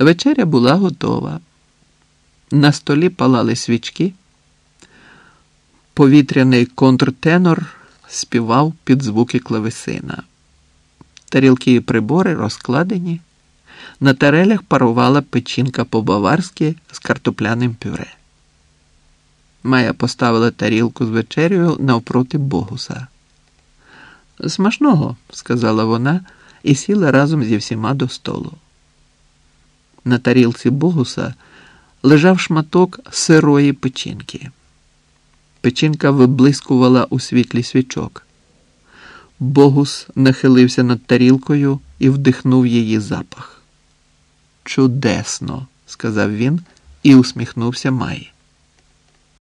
Вечеря була готова. На столі палали свічки. Повітряний контртенор співав під звуки клавесина. Тарілки і прибори розкладені. На тарелях парувала печінка по-баварськи з картопляним пюре. Майя поставила тарілку з вечерею навпроти богуса. Смачного, сказала вона і сіла разом зі всіма до столу. На тарілці богуса лежав шматок сирої печінки. Печінка виблискувала у світлі свічок. Богус нахилився над тарілкою і вдихнув її запах. Чудесно, сказав він і усміхнувся Майі.